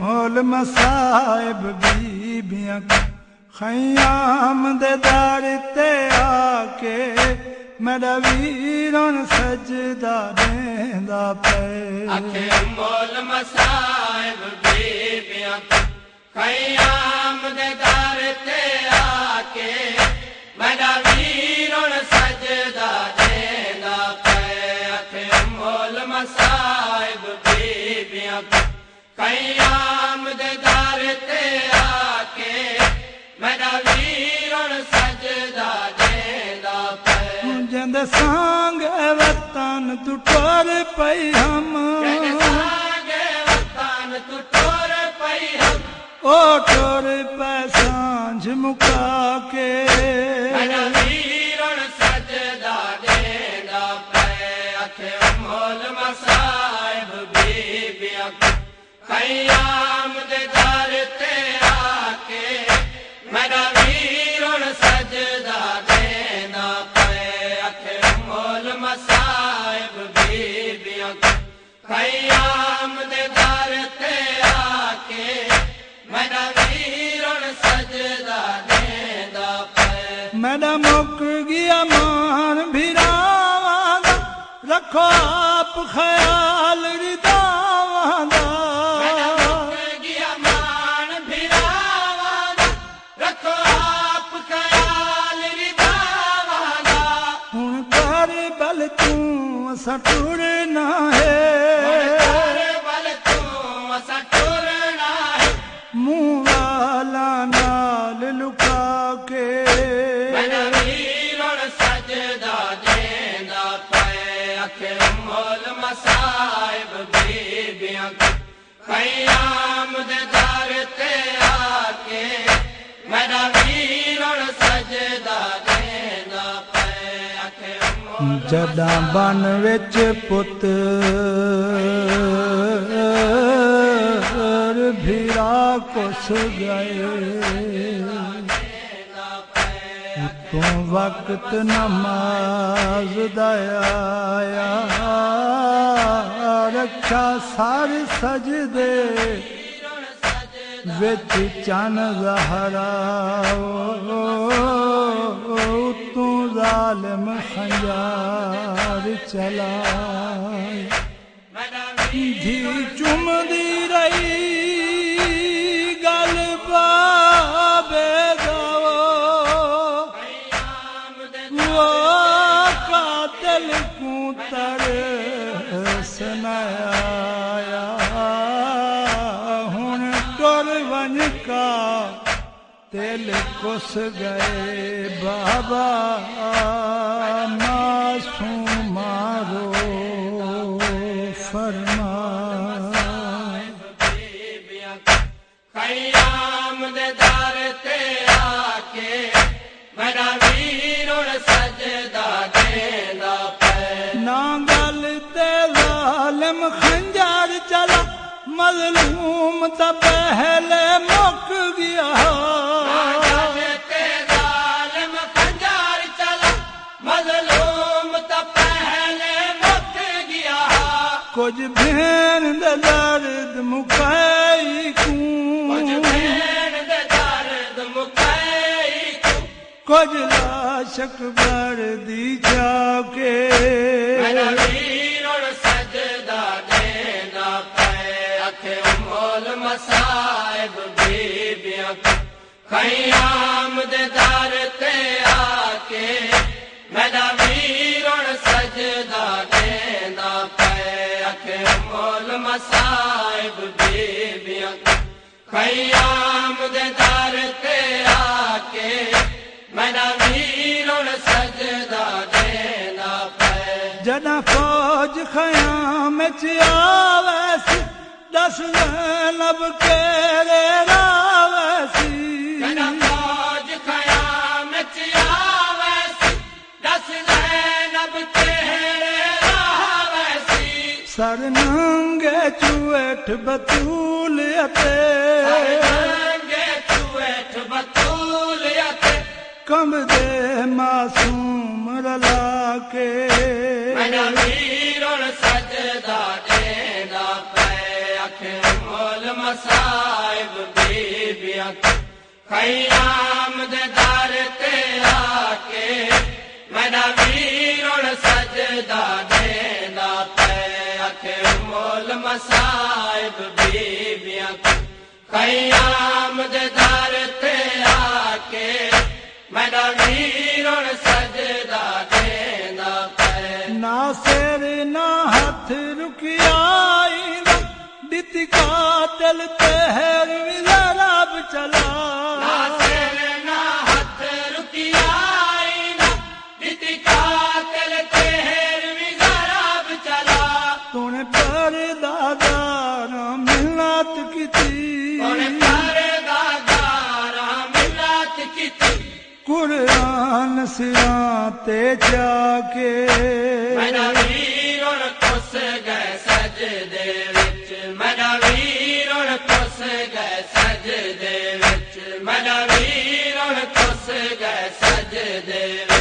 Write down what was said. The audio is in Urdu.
مول مسائب بیبیاں خیام دے دار تے آ کے میرا ویرن سجدہ دیندا پے۔ مول مسائب بیبیاں خیام دے دار تے آ اب دار تے میرا ویرن جند سانگ اے ہم۔ وطن تو ٹور پئی ہم۔ او ٹور پے سانج مکا کے۔ میرا ویرن سجدا دینا اکھے ਖਿਆਮ ਦੇ ਦਰ ਤੇ ਆ ਕੇ ਮੇਰਾ ਵੀਰਣ ਸਜਦਾ ਦੇਂਦਾ ਪਏ ਅਖੇ ਮੋਲ ਮਸਾਇਬ ਬੀਬੀਆਂ ਖਿਆਮ ਦੇ ਦਰ ਤੇ ਆ ਕੇ ਮੇਰਾ ਵੀਰਣ ਸਜਦਾ ਦੇਂਦਾ ਪਏ ਮੇਰਾ ਮੁੱਕ ਗਿਆ ਮਾਨ ਭਿਰਾਵਾਂ ਦਾ ਰੱਖੋ ਆਪ ਖਿਆਲ ਰਿਦਾਵਾਂ سا ٹرنا ہے منہ کے ਮੋਲ ਜਦਾਂ ਬਨ ਵਿੱਚ ਪੁੱਤ ਭੀਰਾ ਕੁਸ ਗਏ ਤੂੰ ਵਕਤ ਨਮਾਜ਼ ਦਾ ਆਇਆ ਰੱਖਾ ਸਾਰ ਸਜਦੇ ਵਿੱਚ عالم خنجار چلائے۔ بھی چمدی رہی، گل پابے گو وہ قاتل کو تر سنایا ہن کر ون دل کس گئے؟ بابا معصوم مارو فرما۔ قیام دے دار میرا ویر سجدہ پے۔ گل تے ظالم چلا مظلوم تا پہلے مک گیا۔ کچھ بھین درد مکائی کچھ لاشک بر دی جا کے مسائب بھی بیاں کئی آمد دار قیام دے دار تے آکے، میں منا میر سجدہ دینا پہ جدا فوج خیام چ آوے دس لب کے چویٹھ بطول کم دے معصوم رلا کے سجدہ دینا پے مول مسائب بی بی اکھ خیام دے دار تے آکے میرا ویرون سجدہ خیام قرآن سراں تے جا کے میرا اور کس گئے سجدے وچ۔ میرا کس گئے سجدے وچ۔ میرا اور کس گئے سجدے